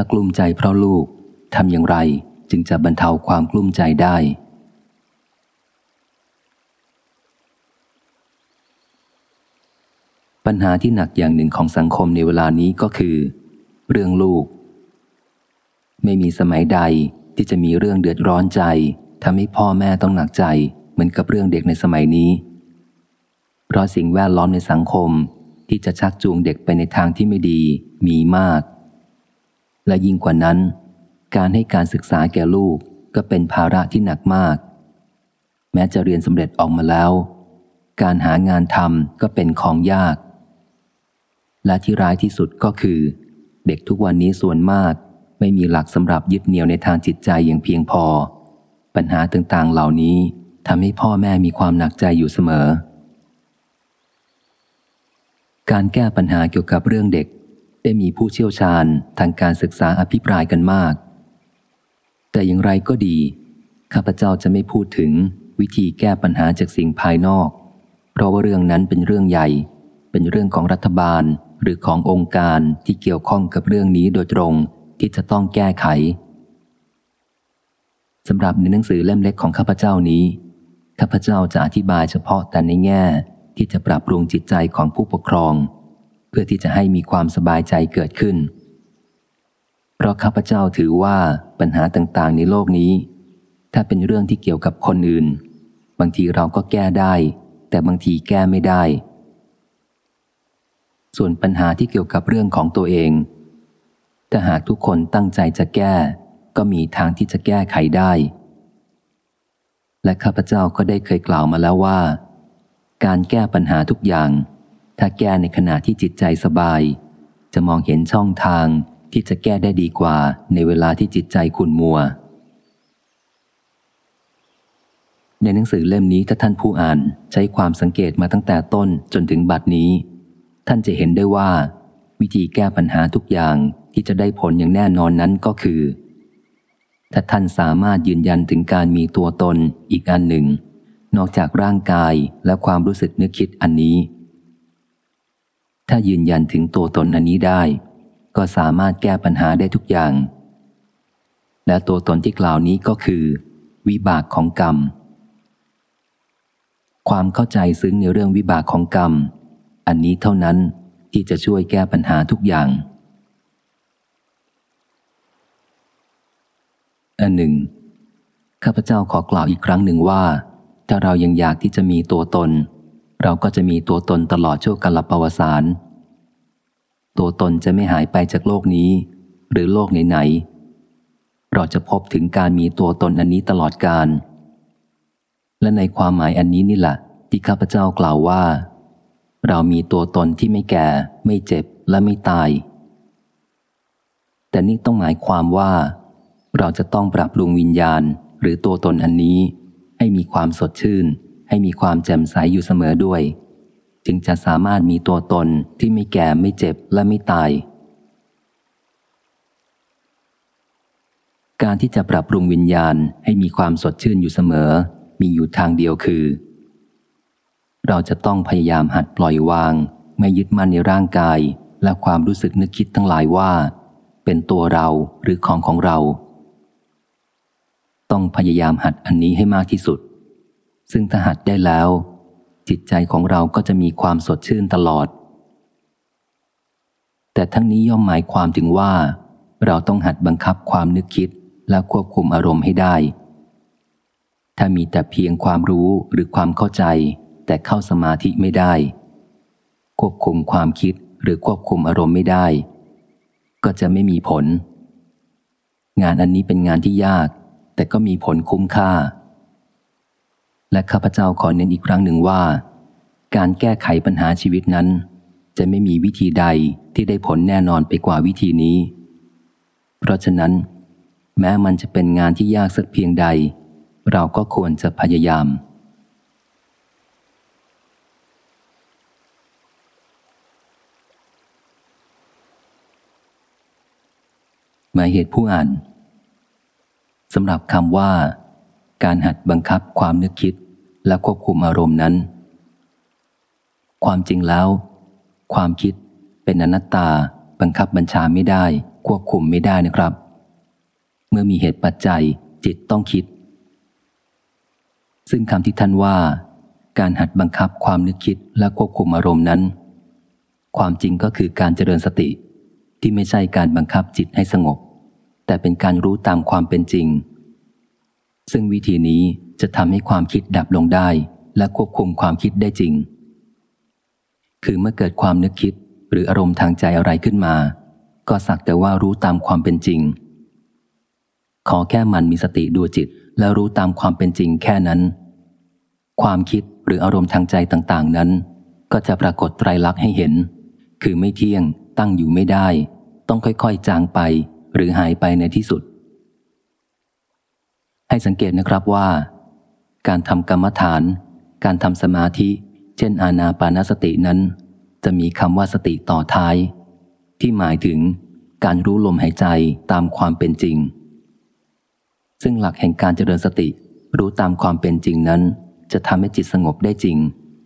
ถ้ากลุ้มใจเพราะลูกทำอย่างไรจึงจะบรรเทาความกลุ้มใจได้ ปัญหาที่หนักอย่างหนึ่งของสังคมในเวลานี้ก็คือ เรื่องลูก ไม่มีสมัยใดที่จะมีเรื่องเดือดร้อนใจทำให้พ่อแม่ต้องหนักใจเหมือนกับเรื่องเด็กในสมัยนี้ เพราะสิ่งแวดล้อมในสังคมที่จะชักจูงเด็กไปในทางที่ไม่ดีมีมาก และยิ่งกว่านั้น การให้การศึกษาแก่ลูกก็เป็นภาระที่หนักมาก แม้จะเรียนสำเร็จออกมาแล้ว การหางานทำก็เป็นของยาก และที่ร้ายที่สุดก็คือ เด็กทุกวันนี้ส่วนมากไม่มีหลักสำหรับยึดเหนี่ยวในทางจิตใจอย่างเพียงพอ ปัญหาต่างๆเหล่านี้ทำให้พ่อแม่มีความหนักใจอยู่เสมอ การแก้ปัญหาเกี่ยวกับเรื่องเด็ก ได้มีผู้เชี่ยวชาญทางการศึกษาอภิปรายกันมาก แต่อย่างไรก็ดี ข้าพเจ้าจะไม่พูดถึงวิธีแก้ปัญหาจากสิ่งภายนอก เพราะว่าเรื่องนั้นเป็นเรื่องใหญ่ เป็นเรื่องของรัฐบาลหรือขององค์การที่เกี่ยวข้องกับเรื่องนี้โดยตรงที่จะต้องแก้ไขสำหรับในหนังสือเล่มเล็กของข้าพเจ้านี้ ข้าพเจ้าจะอธิบายเฉพาะแต่ในแง่ที่จะปรับปรุงจิตใจของผู้ปกครอง เพื่อที่จะให้มีความสบายใจเกิดขึ้น เพราะข้าพเจ้าถือว่าปัญหาต่างๆ ในโลกนี้ ถ้าเป็นเรื่องที่เกี่ยวกับคนอื่น บางทีเราก็แก้ได้ แต่บางทีแก้ไม่ได้ ส่วนปัญหาที่เกี่ยวกับเรื่องของตัวเอง ถ้าหากทุกคนตั้งใจจะแก้ ก็มีทางที่จะแก้ไขได้ และข้าพเจ้าก็ได้เคยกล่าวมาแล้วว่า การแก้ปัญหาทุกอย่าง ถ้าแก้ในขณะที่จิตใจสบาย จะมองเห็นช่องทางที่จะแก้ได้ดีกว่าในเวลาที่จิตใจขุ่นมัว ในหนังสือเล่มนี้ถ้าท่านผู้อ่านใช้ความสังเกตมาตั้งแต่ต้นจนถึงบัดนี้ ท่านจะเห็นได้ว่า วิธีแก้ปัญหาทุกอย่างที่จะได้ผลอย่างแน่นอนนั้นก็คือ ถ้าท่านสามารถยืนยันถึงการมีตัวตนอีกอันหนึ่ง นอกจากร่างกายและความรู้สึกนึกคิดอันนี้ ถ้ายืนยันถึงตัวตนอันนี้ได้ ก็สามารถแก้ปัญหาได้ทุกอย่าง และตัวตนที่กล่าวนี้ก็คือ วิบากของกรรม ความเข้าใจซึ้งในเรื่องวิบากของกรรม อันนี้เท่านั้นที่จะช่วยแก้ปัญหาทุกอย่างอันหนึ่งข้าพเจ้าขอกล่าวอีกครั้งหนึ่งว่า ถ้าเรายังอยากที่จะมีตัวตน เราก็จะมีตัวตนตลอดชั่วกาลปวสาร ตัวตนจะไม่หายไปจากโลกนี้ หรือโลกไหนๆเราจะพบถึงการมีตัวตนอันนี้ตลอดกาลและในความหมายอันนี้นี่แหละที่ข้าพเจ้ากล่าวว่า เรามีตัวตนที่ไม่แก่ ไม่เจ็บและไม่ตาย แต่นี่ต้องหมายความว่า เราจะต้องปรับปรุงวิญญาณหรือตัวตนอันนี้ให้มีความสดชื่น ให้มีความแจ่มใสอยู่เสมอด้วย จึงจะสามารถมีตัวตนที่ไม่แก่ไม่เจ็บและไม่ตาย การที่จะปรับปรุงวิญญาณให้มีความสดชื่นอยู่เสมอ มีอยู่ทางเดียวคือ เราจะต้องพยายามหัดปล่อยวาง ไม่ยึดมั่นในร่างกาย และความรู้สึกนึกคิดทั้งหลายว่า เป็นตัวเราหรือของของเราต้องพยายามหัดอันนี้ให้มากที่สุด ซึ่งถ้าหัดได้แล้ว จิตใจของเราก็จะมีความสดชื่นตลอด แต่ทั้งนี้ย่อมหมายความถึงว่า เราต้องหัดบังคับความนึกคิดและควบคุมอารมณ์ให้ได้ ถ้ามีแต่เพียงความรู้หรือความเข้าใจ แต่เข้าสมาธิไม่ได้ ควบคุมความคิดหรือควบคุมอารมณ์ไม่ได้ ก็จะไม่มีผล งานอันนี้เป็นงานที่ยาก แต่ก็มีผลคุ้มค่า และข้าพเจ้าขอเน้นอีกครั้งหนึ่งว่า การแก้ไขปัญหาชีวิตนั้น จะไม่มีวิธีใดที่ได้ผลแน่นอนไปกว่าวิธีนี้ เพราะฉะนั้น แม้มันจะเป็นงานที่ยากสักเพียงใด เราก็ควรจะพยายาม หมายเหตุผู้อ่านสำหรับคำว่า การหัดบังคับความนึกคิดและควบคุมอารมณ์นั้น ความจริงแล้ว ความคิดเป็นอนัตตา บังคับบัญชาไม่ได้ ควบคุมไม่ได้นะครับ เมื่อมีเหตุปัจจัยจิตต้องคิด ซึ่งคำที่ท่านว่า การหัดบังคับความนึกคิดและควบคุมอารมณ์นั้น ความจริงก็คือการเจริญสติที่ไม่ใช่การบังคับจิตให้สงบ แต่เป็นการรู้ตามความเป็นจริง ซึ่งวิธีนี้จะทำให้ความคิดดับลงได้ และควบคุมความคิดได้จริง คือเมื่อเกิดความนึกคิดหรืออารมณ์ทางใจอะไรขึ้นมา ก็สักแต่ว่ารู้ตามความเป็นจริง ขอแค่มันมีสติดูจิต แล้วรู้ตามความเป็นจริงแค่นั้น ความคิดหรืออารมณ์ทางใจต่าง ๆ นั้น ก็จะปรากฏไตรลักษณ์ให้เห็น คือไม่เที่ยงตั้งอยู่ไม่ได้ ต้องค่อยๆ จางไป หรือหายไปในที่สุด ให้สังเกตนะครับว่า การทำกรรมฐาน การทำสมาธิ เช่นอานาปานสตินั้น จะมีคำว่าสติต่อท้าย ที่หมายถึงการรู้ลมหายใจตามความเป็นจริง ซึ่งหลักแห่งการเจริญสติรู้ตามความเป็นจริงนั้น จะทำให้จิตสงบได้จริง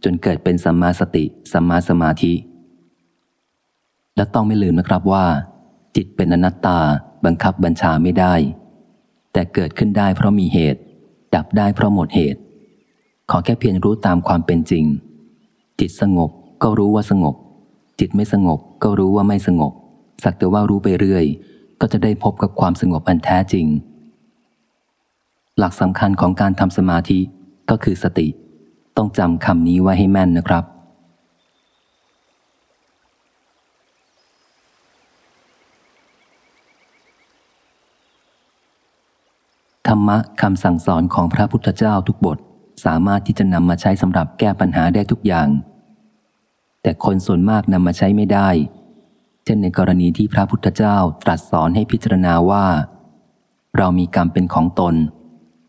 จนเกิดเป็นสัมมาสติสัมมาสมาธิ และต้องไม่ลืมนะครับว่า จิตเป็นอนัตตาบังคับบัญชาไม่ได้ แต่เกิดขึ้นได้เพราะมีเหตุ ดับได้เพราะหมดเหตุ ขอแค่เพียงรู้ตามความเป็นจริง จิตสงบก็รู้ว่าสงบ จิตไม่สงบก็รู้ว่าไม่สงบ สักแต่ว่ารู้ไปเรื่อย ก็จะได้พบกับความสงบอันแท้จริง หลักสำคัญของการทำสมาธิก็คือสติ ต้องจำคำนี้ไว้ให้แม่นนะครับ รรมะคำสั่งสอนของพระพุทธเจ้าทุกบท สามารถที่จะนำมาใช้สำหรับแก้ปัญหาได้ทุกอย่าง แต่คนส่วนมากนำมาใช้ไม่ได้ เช่นในกรณีที่พระพุทธเจ้าตรัสสอนให้พิจารณาว่า เรามีกรรมเป็นของตน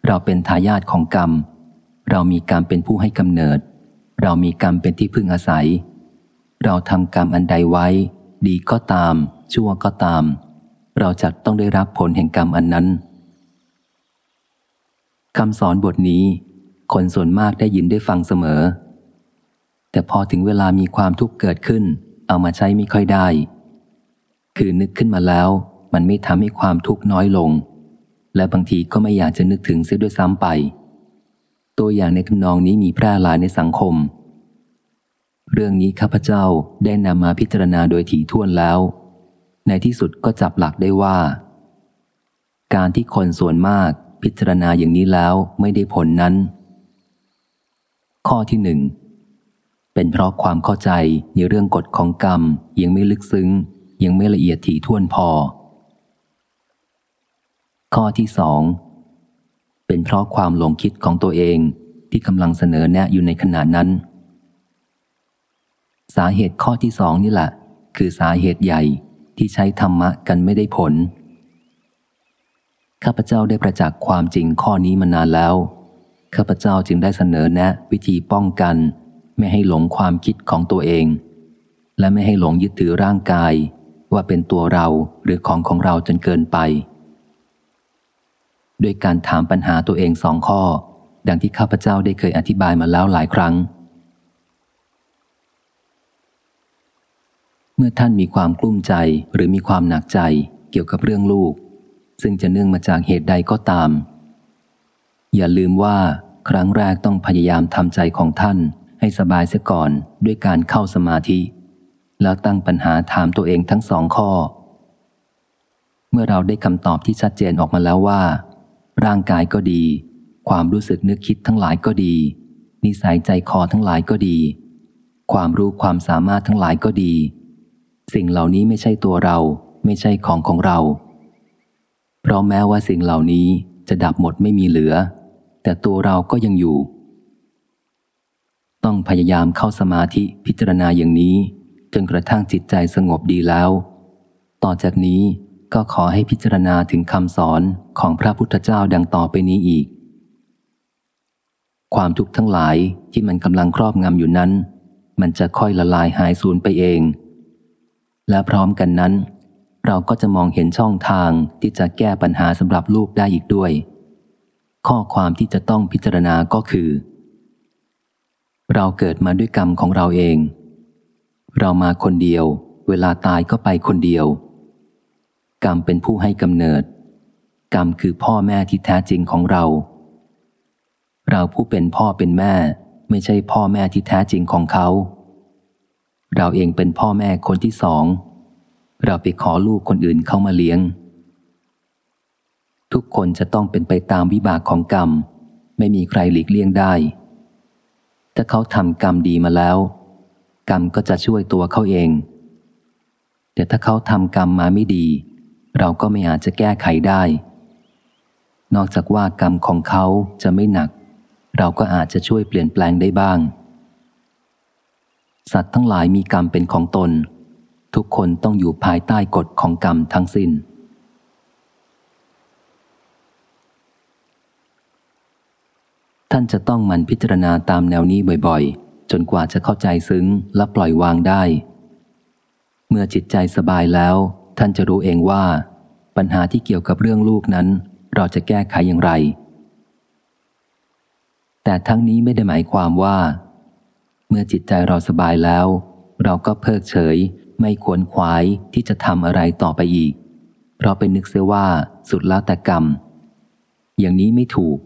เราเป็นทายาทของกรรม เรามีกรรมเป็นผู้ให้กำเนิด เรามีกรรมเป็นที่พึ่งอาศัย เราทำกรรมอันใดไว้ ดีก็ตาม ชั่วก็ตาม เราจะต้องได้รับผลแห่งกรรมอันนั้น คำสอนบทนี้ คนส่วนมากได้ยินได้ฟังเสมอ แต่พอถึงเวลามีความทุกข์เกิดขึ้น เอามาใช้ไม่ค่อยได้ คือนึกขึ้นมาแล้ว มันไม่ทำให้ความทุกข์น้อยลง และบางทีก็ไม่อยากจะนึกถึงเสียด้วยซ้ำไป ตัวอย่างในทำนองนี้มีแพร่หลายในสังคม เรื่องนี้ข้าพเจ้าได้นำมาพิจารณาโดยถี่ถ้วนแล้ว ในที่สุดก็จับหลักได้ว่า การที่คนส่วนมาก พิจารณาอย่างนี้แล้วไม่ได้ผลนั้น ข้อที่หนึ่งเป็นเพราะความเข้าใจในเรื่องกฎของกรรมยังไม่ลึกซึ้ง ยังไม่ละเอียดถี่ถ้วนพอ ข้อที่สองเป็นเพราะความหลงคิดของตัวเองที่กำลังเสนอแนะอยู่ในขณะนั้น สาเหตุข้อที่สองนี่แหละ คือสาเหตุใหญ่ที่ใช้ธรรมะกันไม่ได้ผล ข้าพเจ้าได้ประจักษ์ความจริงข้อนี้มานานแล้ว ข้าพเจ้าจึงได้เสนอแนะ วิธีป้องกัน ไม่ให้หลงความคิดของตัวเอง และไม่ให้หลงยึดถือร่างกาย ว่าเป็นตัวเราหรือของของเราจนเกินไป ด้วยการถามปัญหาตัวเองสองข้อ ดังที่ข้าพเจ้าได้เคยอธิบายมาแล้วหลายครั้ง เมื่อท่านมีความกลุ้มใจหรือมีความหนักใจเกี่ยวกับเรื่องลูก ซึ่งจะเนื่องมาจากเหตุใดก็ตาม อย่าลืมว่าครั้งแรกต้องพยายามทำใจของท่านให้สบายเสียก่อนด้วยการเข้าสมาธิ แล้วตั้งปัญหาถามตัวเองทั้งสองข้อ เมื่อเราได้คำตอบที่ชัดเจนออกมาแล้วว่า ร่างกายก็ดี ความรู้สึกนึกคิดทั้งหลายก็ดี นิสัยใจคอทั้งหลายก็ดี ความรู้ความสามารถทั้งหลายก็ดี สิ่งเหล่านี้ไม่ใช่ตัวเรา ไม่ใช่ของของเรา เพราะแม้ว่าสิ่งเหล่านี้จะดับหมดไม่มีเหลือ แต่ตัวเราก็ยังอยู่ ต้องพยายามเข้าสมาธิพิจารณาอย่างนี้ จนกระทั่งจิตใจสงบดีแล้ว ต่อจากนี้ก็ขอให้พิจารณาถึงคำสอนของพระพุทธเจ้าดังต่อไปนี้อีก ความทุกข์ทั้งหลายที่มันกำลังครอบงำอยู่นั้น มันจะค่อยละลายหายสูญไปเอง และพร้อมกันนั้น เราก็จะมองเห็นช่องทางที่จะแก้ปัญหาสำหรับลูกได้อีกด้วย ข้อความที่จะต้องพิจารณาก็คือ เราเกิดมาด้วยกรรมของเราเอง เรามาคนเดียว เวลาตายก็ไปคนเดียว กรรมเป็นผู้ให้กำเนิด กรรมคือพ่อแม่ที่แท้จริงของเรา เราผู้เป็นพ่อเป็นแม่ ไม่ใช่พ่อแม่ที่แท้จริงของเขา เราเองเป็นพ่อแม่คนที่สอง เราไปขอลูกคนอื่นเข้ามาเลี้ยง ทุกคนจะต้องเป็นไปตามวิบากของกรรม ไม่มีใครหลีกเลี่ยงได้ ถ้าเขาทำกรรมดีมาแล้ว กรรมก็จะช่วยตัวเขาเอง แต่ถ้าเขาทำกรรมมาไม่ดี เราก็ไม่อาจจะแก้ไขได้ นอกจากว่ากรรมของเขาจะไม่หนัก เราก็อาจจะช่วยเปลี่ยนแปลงได้บ้าง สัตว์ทั้งหลายมีกรรมเป็นของตน ทุกคนต้องอยู่ภายใต้กฎของกรรมทั้งสิน้น ท่านจะต้องมันพิจารณาตามแนวนี้บ่อยๆ จนกว่าจะเข้าใจซึ้งและปล่อยวางได้ เมื่อจิตใจสบายแล้ว ท่านจะรู้เองว่า ปัญหาที่เกี่ยวกับเรื่องลูกนั้น เราจะแก้ไขอย่างไร แต่ทั้งนี้ไม่ได้หมายความว่า เมื่อจิตใจเราสบายแล้ว เราก็เพิกเฉย ไม่ควรขวายที่จะทำอะไรต่อไปอีก เพราะเป็นนึกเสียว่าสุดแล้วแต่กรรม อย่างนี้ไม่ถูก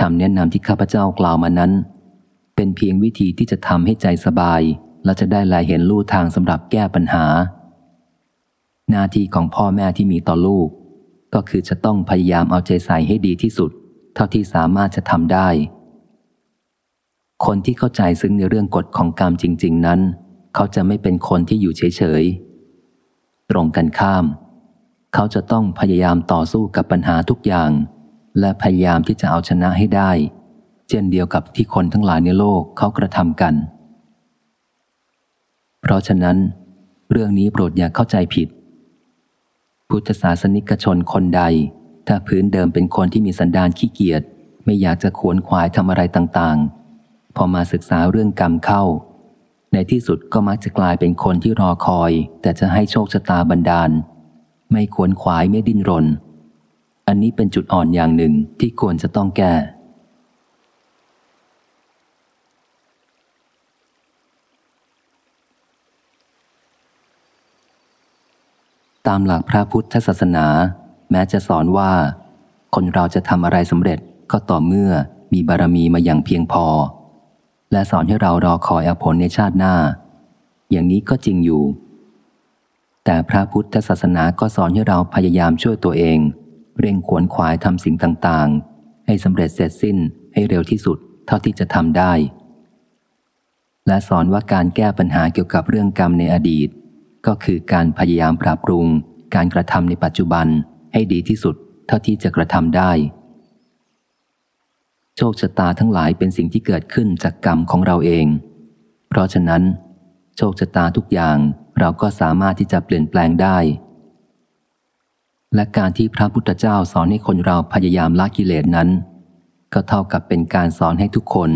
คำแนะนำที่ข้าพเจ้ากล่าวมานั้น เป็นเพียงวิธีที่จะทำให้ใจสบาย และจะได้ลายเห็นลู่ทางสำหรับแก้ปัญหา หน้าที่ของพ่อแม่ที่มีต่อลูก ก็คือจะต้องพยายามเอาใจใส่ให้ดีที่สุด เท่าที่สามารถจะทำได้ คนที่เข้าใจซึ่งในเรื่องกฎของกรรมจริง ๆ นั้น เขาจะไม่เป็นคนที่อยู่เฉยๆ ตรงกันข้าม เขาจะต้องพยายามต่อสู้กับปัญหาทุกอย่าง และพยายามที่จะเอาชนะให้ได้ เช่นเดียวกับที่คนทั้งหลายในโลกเขากระทำกัน เพราะฉะนั้น เรื่องนี้โปรดอย่าเข้าใจผิด พุทธศาสนิกชนคนใด ถ้าพื้นเดิมเป็นคนที่มีสันดานขี้เกียจไม่อยากจะขวนขวายทำอะไรต่างๆ พอมาศึกษาเรื่องกรรมเข้า ในที่สุดก็มักจะกลายเป็นคนที่รอคอย แต่จะให้โชคชะตาบันดาล ไม่ขวนขวายไม่ดิ้นรน อันนี้เป็นจุดอ่อนอย่างหนึ่งที่ควรจะต้องแก้ ตามหลักพระพุทธศาสนา แม้จะสอนว่า คนเราจะทำอะไรสำเร็จก็ต่อเมื่อมีบารมีมาอย่างเพียงพอ และสอนให้เรารอคอยอผลในชาติหน้า อย่างนี้ก็จริงอยู่ แต่พระพุทธศาสนาก็สอนให้เราพยายามช่วยตัวเอง เร่งขวนขวายทำสิ่งต่างๆ ให้สำเร็จเสร็จสิ้นให้เร็วที่สุดเท่าที่จะทำได้ และสอนว่าการแก้ปัญหาเกี่ยวกับเรื่องกรรมในอดีต ก็คือการพยายามปรับปรุง การกระทำในปัจจุบันให้ดีที่สุดเท่าที่จะกระทำได้ โชคชะตาทั้งหลายเป็นสิ่งที่เกิดขึ้นจากกรรมของเราเอง เพราะฉะนั้น โชคชะตาทุกอย่างเราก็สามารถที่จะเปลี่ยนแปลงได้ และการที่พระพุทธเจ้าสอนให้คนเราพยายามละกิเลสนั้น ก็เท่ากับเป็นการสอนให้ทุกคน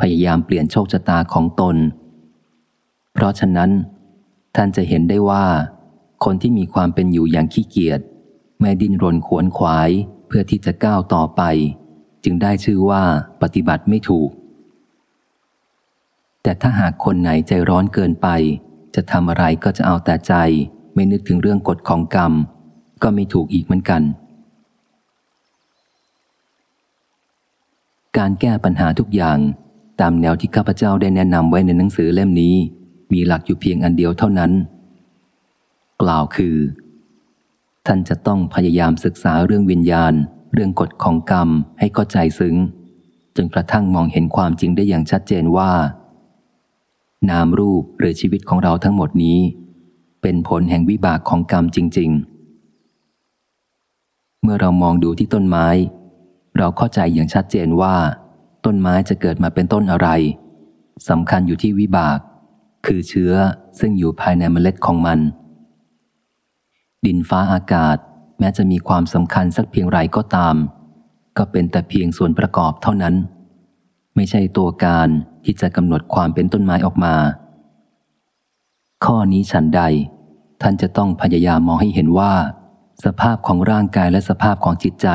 พยายามเปลี่ยนโชคชะตาของตน เพราะฉะนั้น ท่านจะเห็นได้ว่า คนที่มีความเป็นอยู่อย่างขี้เกียจไม่ดิ้นรนขวนขวายเพื่อที่จะก้าวต่อไป จึงได้ชื่อว่าปฏิบัติไม่ถูก แต่ถ้าหากคนไหนใจร้อนเกินไป จะทำอะไรก็จะเอาแต่ใจ ไม่นึกถึงเรื่องกฎของกรรม ก็ไม่ถูกอีกเหมือนกัน การแก้ปัญหาทุกอย่างตามแนวที่ข้าพเจ้าได้แนะนำไว้ในหนังสือเล่มนี้ มีหลักอยู่เพียงอันเดียวเท่านั้น กล่าวคือ ท่านจะต้องพยายามศึกษาเรื่องวิญญาณ เรื่องกฎของกรรมให้เข้าใจซึ้ง จนกระทั่งมองเห็นความจริงได้อย่างชัดเจนว่า นามรูปหรือชีวิตของเราทั้งหมดนี้ เป็นผลแห่งวิบากของกรรมจริง ๆ เมื่อเรามองดูที่ต้นไม้ เราเข้าใจอย่างชัดเจนว่า ต้นไม้จะเกิดมาเป็นต้นอะไรสำคัญอยู่ที่วิบาก คือเชื้อซึ่งอยู่ภายในเมล็ดของมัน ดินฟ้าอากาศ แม้จะมีความสำคัญสักเพียงไรก็ตาม ก็เป็นแต่เพียงส่วนประกอบเท่านั้น ไม่ใช่ตัวการที่จะกำหนดความเป็นต้นไม้ออกมา ข้อนี้ฉันใด ท่านจะต้องพยายามมองให้เห็นว่า สภาพของร่างกายและสภาพของจิตใจ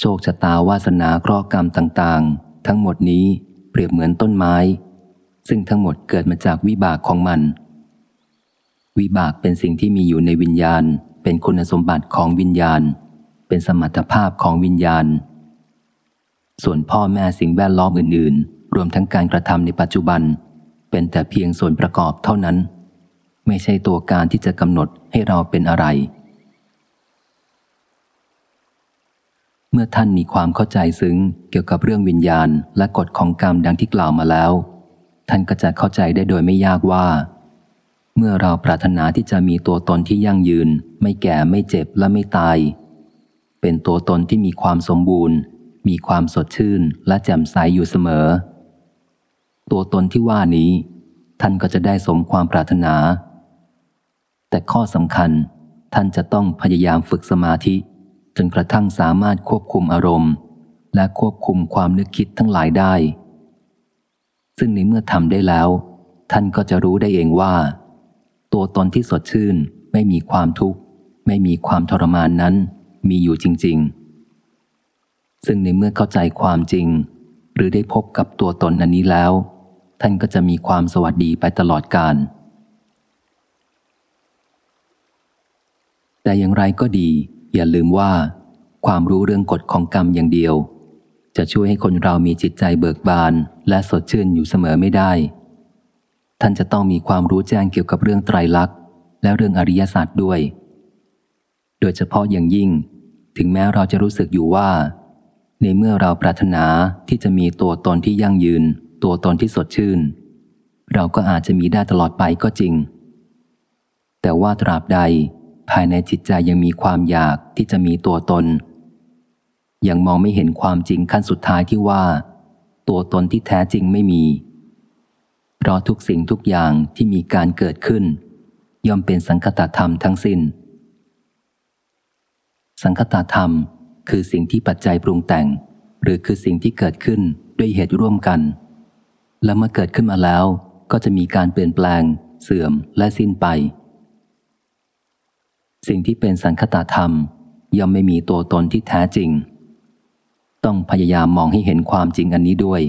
โชคชะตาวาสนาเคราะห์กรรมต่างๆ ทั้งหมดนี้เปรียบเหมือนต้นไม้ ซึ่งทั้งหมดเกิดมาจากวิบากของมัน วิบากเป็นสิ่งที่มีอยู่ในวิญญาณ เป็นคุณสมบัติของวิญญาณ เป็นสมรรถภาพของวิญญาณ ส่วนพ่อแม่สิ่งแวดล้อมอื่น ๆ รวมทั้งการกระทำในปัจจุบัน เป็นแต่เพียงส่วนประกอบเท่านั้น ไม่ใช่ตัวการที่จะกำหนดให้เราเป็นอะไร เมื่อท่านมีความเข้าใจซึ้งเกี่ยวกับเรื่องวิญญาณและกฎของกรรมดังที่กล่าวมาแล้ว ท่านก็จะเข้าใจได้โดยไม่ยากว่า เมื่อเราปรารถนาที่จะมีตัวตนที่ยั่งยืน ไม่แก่ไม่เจ็บและไม่ตาย เป็นตัวตนที่มีความสมบูรณ์ มีความสดชื่นและแจ่มใสอยู่เสมอ ตัวตนที่ว่านี้ ท่านก็จะได้สมความปรารถนา แต่ข้อสำคัญท่านจะต้องพยายามฝึกสมาธิ จนกระทั่งสามารถควบคุมอารมณ์ และควบคุมความนึกคิดทั้งหลายได้ ซึ่งในเมื่อทำได้แล้ว ท่านก็จะรู้ได้เองว่า ตัวตนที่สดชื่น ไม่มีความทุกข์ ไม่มีความทรมานนั้น มีอยู่จริง ๆ ซึ่งในเมื่อเข้าใจความจริง หรือได้พบกับตัวตนอันนี้แล้ว ท่านก็จะมีความสวัสดีไปตลอดกาลแต่อย่างไรก็ดี อย่าลืมว่า ความรู้เรื่องกฎของกรรมอย่างเดียว จะช่วยให้คนเรามีจิตใจเบิกบานและสดชื่นอยู่เสมอไม่ได้ ท่านจะต้องมีความรู้แจ้งเกี่ยวกับเรื่องไตรลักษณ์ และเรื่องอริยศาสตร์ด้วย โดยเฉพาะอย่างยิ่ง ถึงแม้เราจะรู้สึกอยู่ว่า ในเมื่อเราปรารถนาที่จะมีตัวตนที่ยั่งยืน ตัวตนที่สดชื่น เราก็อาจจะมีได้ตลอดไปก็จริง แต่ว่าตราบใดภายในจิตใจยังมีความอยากที่จะมีตัวตน ยังมองไม่เห็นความจริงขั้นสุดท้ายที่ว่า ตัวตนที่แท้จริงไม่มี เพราะทุกสิ่งทุกอย่างที่มีการเกิดขึ้น ย่อมเป็นสังคตธรรมทั้งสิน้น สังคตธรรมคือสิ่งที่ปัจจัยปรุงแต่ง หรือคือสิ่งที่เกิดขึ้นด้วยเหตุร่วมกัน และเมื่อเกิดขึ้นมาแล้วก็จะมีการเปลี่ยนแปลง เสื่อมและสิ้นไป สิ่งที่เป็นสังคตธรรม ย่อมไม่มีตัวตนที่แท้จริง ต้องพยายามมองให้เห็นความจริงอันนี้ด้วย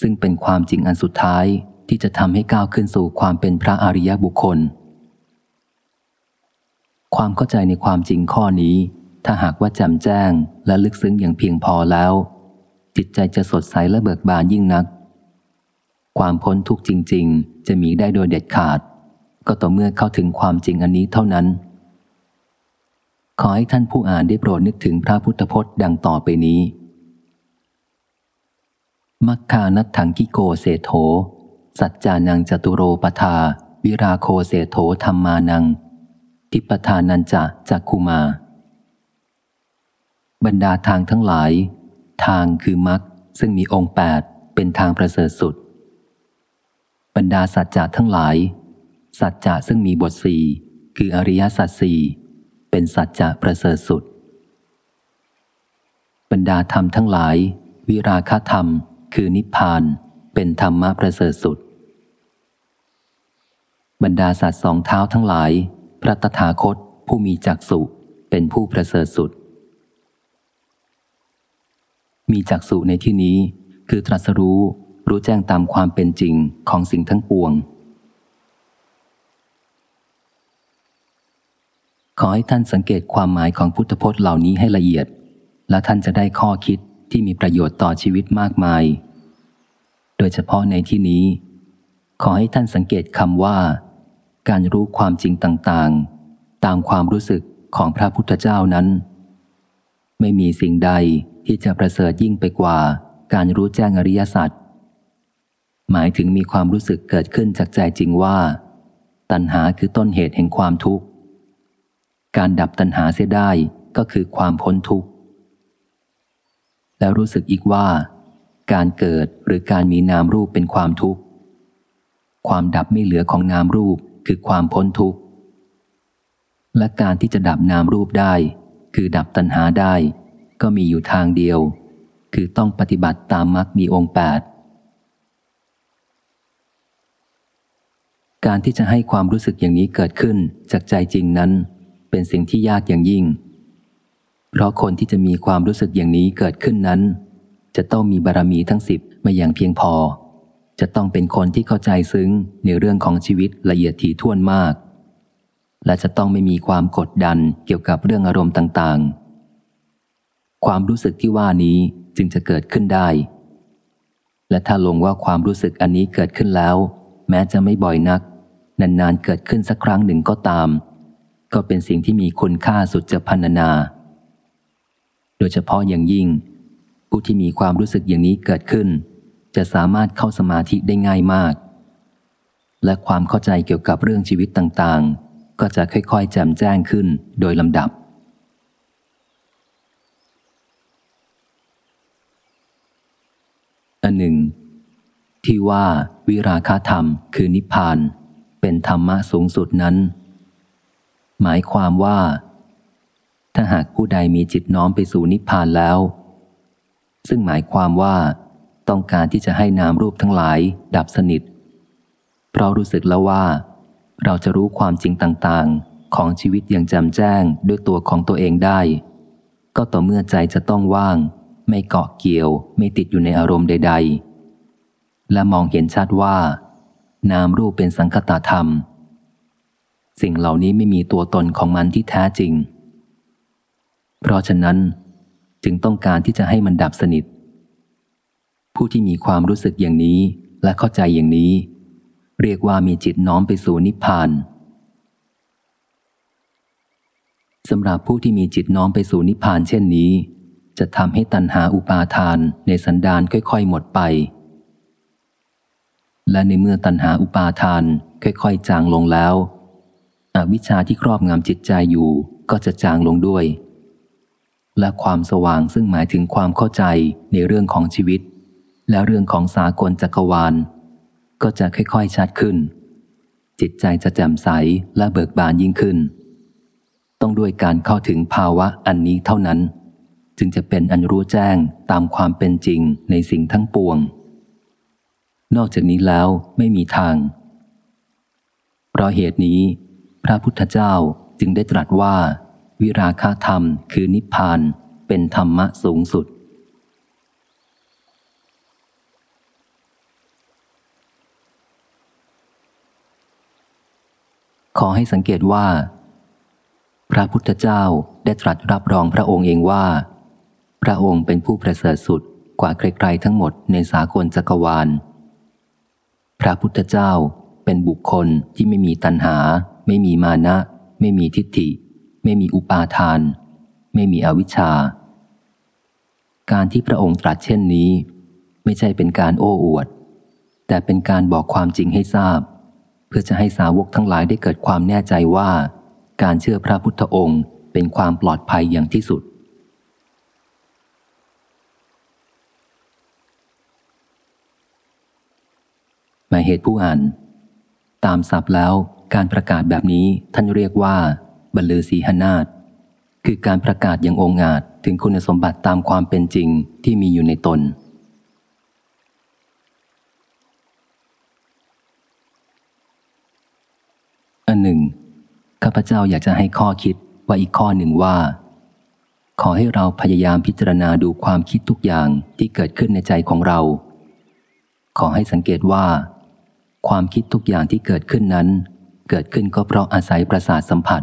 ซึ่งเป็นความจริงอันสุดท้ายที่จะทำให้ก้าวขึ้นสู่ความเป็นพระอริยบุคคล ความเข้าใจในความจริงข้อนี้ ถ้าหากว่าจำแจ้งและลึกซึ้งอย่างเพียงพอแล้ว จิตใจจะสดใสและเบิกบานยิ่งนัก ความพ้นทุกข์จริง ๆ จะมีได้โดยเด็ดขาด ก็ต่อเมื่อเข้าถึงความจริงอันนี้เท่านั้น ขอให้ท่านผู้อ่านได้โปรดนึกถึงพระพุทธพจน์ดังต่อไปนี้ มัคคานัตถังกิโกเสโถ สัจจานังจตุโรปทา วิราโคเสโถธรรมานัง ทิปทานันจะจักคุมา บรรดาทางทั้งหลาย ทางคือมัคซึ่งมีองค์แปดเป็นทางประเสริฐสุด บรรดาสัจจะทั้งหลาย สัจจะซึ่งมีบทสี่คืออริยสัจสี่เป็นสัจจะประเสริฐสุด บรรดาธรรมทั้งหลาย วิราคธรรม คือนิพพานเป็นธรรมะประเสริฐสุด บรรดาสัตว์สองเท้าทั้งหลาย พระตถาคตผู้มีจักสุเป็นผู้ประเสริฐสุด มีจักสุในที่นี้คือตรัสรู้รู้แจ้งตามความเป็นจริงของสิ่งทั้งปวง ขอให้ท่านสังเกตความหมายของพุทธพจน์เหล่านี้ให้ละเอียด และท่านจะได้ข้อคิด ที่มีประโยชน์ต่อชีวิตมากมาย โดยเฉพาะในที่นี้ ขอให้ท่านสังเกตคำว่า การรู้ความจริงต่างๆ ตามความรู้สึกของพระพุทธเจ้านั้น ไม่มีสิ่งใดที่จะประเสริฐยิ่งไปกว่า การรู้แจ้งอริยสัจหมายถึงมีความรู้สึกเกิดขึ้นจากใจจริงว่า ตัณหาคือต้นเหตุแห่งความทุกข์ การดับตัณหาเสียได้ก็คือความพ้นทุกข์ แล้วรู้สึกอีกว่า การเกิดหรือการมีนามรูปเป็นความทุกข์ ความดับไม่เหลือของนามรูปคือความพ้นทุกข์ และการที่จะดับนามรูปได้ คือดับตัณหาได้ ก็มีอยู่ทางเดียว คือต้องปฏิบัติตามมรรคมีองค์แปดการที่จะให้ความรู้สึกอย่างนี้เกิดขึ้นจากใจจริงนั้น เป็นสิ่งที่ยากอย่างยิ่ง เพราะคนที่จะมีความรู้สึกอย่างนี้เกิดขึ้นนั้น จะต้องมีบารรมีทั้งสิบมาอย่างเพียงพอ จะต้องเป็นคนที่เข้าใจซึ้งในเรื่องของชีวิตละเอียดถี่ถ้วนมาก และจะต้องไม่มีความกดดันเกี่ยวกับเรื่องอารมณ์ต่างๆ ความรู้สึกที่ว่านี้จึงจะเกิดขึ้นได้ และถ้าลงว่าความรู้สึกอันนี้เกิดขึ้นแล้ว แม้จะไม่บ่อยนัก นานๆเกิดขึ้นสักครั้งหนึ่งก็ตาม ก็เป็นสิ่งที่มีคุณค่าสุดจะพันนา โดยเฉพาะอย่างยิ่ง ผู้ที่มีความรู้สึกอย่างนี้เกิดขึ้น จะสามารถเข้าสมาธิได้ง่ายมาก และความเข้าใจเกี่ยวกับเรื่องชีวิตต่างๆ ก็จะค่อยๆแจ่มแจ้งขึ้นโดยลำดับ อันหนึ่ง ที่ว่าวิราคาธรรมคือนิพพาน เป็นธรรมะสูงสุดนั้น หมายความว่า ถ้าหากผู้ใดมีจิตน้อมไปสู่นิพพานแล้ว ซึ่งหมายความว่า ต้องการที่จะให้นามรูปทั้งหลาย ดับสนิท เพราะรู้สึกแล้วว่า เราจะรู้ความจริงต่างๆ ของชีวิตอย่างแจ่มแจ้งด้วยตัวของตัวเองได้ ก็ต่อเมื่อใจจะต้องว่าง ไม่เกาะเกี่ยว ไม่ติดอยู่ในอารมณ์ใด ๆ และมองเห็นชัดว่า นามรูปเป็นสังคตธรรม สิ่งเหล่านี้ไม่มีตัวตนของมันที่แท้จริง เพราะฉะนั้นจึงต้องการที่จะให้มันดับสนิท ผู้ที่มีความรู้สึกอย่างนี้และเข้าใจอย่างนี้ เรียกว่ามีจิตน้อมไปสู่นิพพานสำหรับผู้ที่มีจิตน้อมไปสู่นิพพานเช่นนี้ จะทำให้ตัณหาอุปาทานในสันดานค่อยๆหมดไป และในเมื่อตัณหาอุปาทานค่อยๆจางลงแล้ว อวิชชาที่ครอบงำจิตใจอยู่ก็จะจางลงด้วย และความสว่างซึ่งหมายถึงความเข้าใจในเรื่องของชีวิต และเรื่องของสากลจักรวาล ก็จะค่อยๆชัดขึ้น จิตใจจะแจ่มใสและเบิกบานยิ่งขึ้น ต้องด้วยการเข้าถึงภาวะอันนี้เท่านั้น จึงจะเป็นอันรู้แจ้งตามความเป็นจริงในสิ่งทั้งปวง นอกจากนี้แล้วไม่มีทาง เพราะเหตุนี้ พระพุทธเจ้าจึงได้ตรัสว่า วิราคาธรรมคือนิพพานเป็นธรรมะสูงสุด ขอให้สังเกตว่า พระพุทธเจ้าได้ตรัสรับรองพระองค์เองว่า พระองค์เป็นผู้ประเสริฐสุดกว่าใครๆทั้งหมดในสากลจักรวาล พระพุทธเจ้าเป็นบุคคลที่ไม่มีตัณหา ไม่มีมานะ ไม่มีทิฏฐิ ไม่มีอุปาทาน ไม่มีอวิชชา การที่พระองค์ตรัสเช่นนี้ ไม่ใช่เป็นการโอ้อวด แต่เป็นการบอกความจริงให้ทราบ เพื่อจะให้สาวกทั้งหลายได้เกิดความแน่ใจว่า การเชื่อพระพุทธองค์เป็นความปลอดภัยอย่างที่สุด หมายเหตุผู้อ่าน ตามศัพท์แล้วการประกาศแบบนี้ท่านเรียกว่า บรรลือศีหนาฏคือการประกาศอย่างองอาจถึงคุณสมบัติตามความเป็นจริงที่มีอยู่ในตน อันหนึ่ง ข้าพเจ้าอยากจะให้ข้อคิดว่าอีกข้อหนึ่งว่า ขอให้เราพยายามพิจารณาดูความคิดทุกอย่างที่เกิดขึ้นในใจของเรา ขอให้สังเกตว่า ความคิดทุกอย่างที่เกิดขึ้นนั้น เกิดขึ้นก็เพราะอาศัยประสาทสัมผัส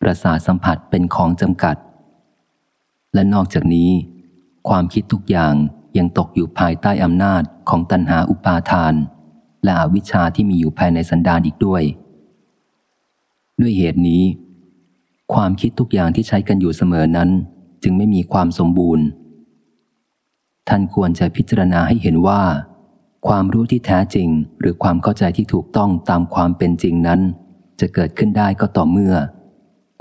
ประสาทสัมผัสเป็นของจำกัด และนอกจากนี้ ความคิดทุกอย่างยังตกอยู่ภายใต้อำนาจของตัณหาอุปาทาน และอวิชชาที่มีอยู่ภายในสันดานอีกด้วย ด้วยเหตุนี้ ความคิดทุกอย่างที่ใช้กันอยู่เสมอนั้น จึงไม่มีความสมบูรณ์ ท่านควรจะพิจารณาให้เห็นว่า ความรู้ที่แท้จริง หรือความเข้าใจที่ถูกต้องตามความเป็นจริงนั้น จะเกิดขึ้นได้ก็ต่อเมื่อ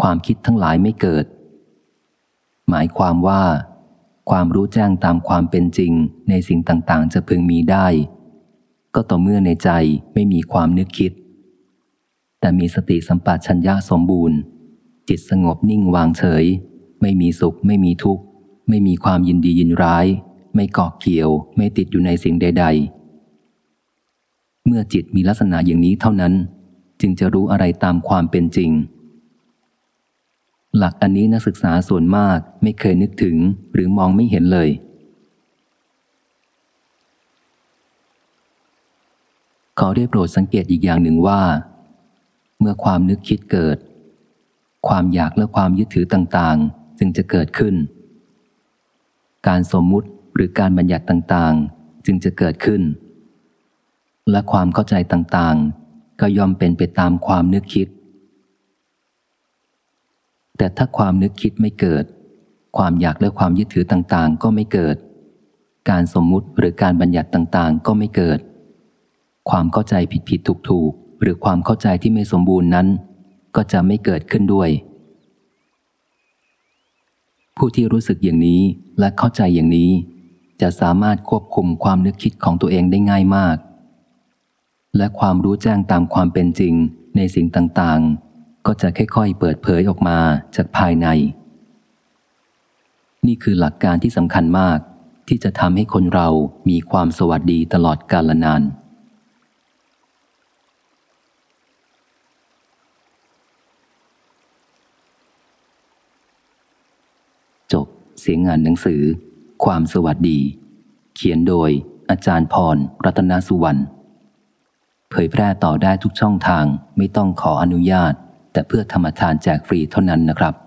ความคิดทั้งหลายไม่เกิด หมายความว่า ความรู้แจ้งตามความเป็นจริงในสิ่งต่างๆ จะพึงมีได้ ก็ต่อเมื่อในใจไม่มีความนึกคิด แต่มีสติสัมปชัญญะสมบูรณ์ จิตสงบนิ่งวางเฉย ไม่มีสุข ไม่มีทุกข์ ไม่มีความยินดียินร้าย ไม่เกาะเกี่ยว ไม่ติดอยู่ในสิ่งใด ๆเมื่อจิตมีลักษณะอย่างนี้เท่านั้น จึงจะรู้อะไรตามความเป็นจริง หลักอันนี้นักศึกษาส่วนมากไม่เคยนึกถึงหรือมองไม่เห็นเลย ขอได้โปรดสังเกตอีกอย่างหนึ่งว่า เมื่อความนึกคิดเกิด ความอยากและความยึดถือต่างๆ จึงจะเกิดขึ้น การสมมุติหรือการบัญญัติต่างๆ จึงจะเกิดขึ้น และความเข้าใจต่างๆ ก็ยอมเป็นไปตามความนึกคิด แต่ถ้าความนึกคิดไม่เกิด ความอยากและความยึดถือต่างๆ ก็ไม่เกิด การสมมุติหรือการบัญญัติต่างๆ ก็ไม่เกิด ความเข้าใจผิดๆถูกๆหรือความเข้าใจที่ไม่สมบูรณ์นั้น ก็จะไม่เกิดขึ้นด้วย ผู้ที่รู้สึกอย่างนี้และเข้าใจอย่างนี้ จะสามารถควบคุมความนึกคิดของตัวเองได้ง่ายมาก และความรู้แจ้งตามความเป็นจริงในสิ่งต่างๆ ก็จะค่อยๆ เปิดเผยออกมาจากภายใน นี่คือหลักการที่สำคัญมากที่จะทำให้คนเรามีความสวัสดีตลอดกาลนาน จบเสียงงานหนังสือ ความสวัสดี เขียนโดยอาจารย์พร รัตนสุวรรณ เผยแพร่ต่อได้ทุกช่องทางไม่ต้องขออนุญาต แต่เพื่อธรรมทานแจกฟรีเท่านั้นนะครับ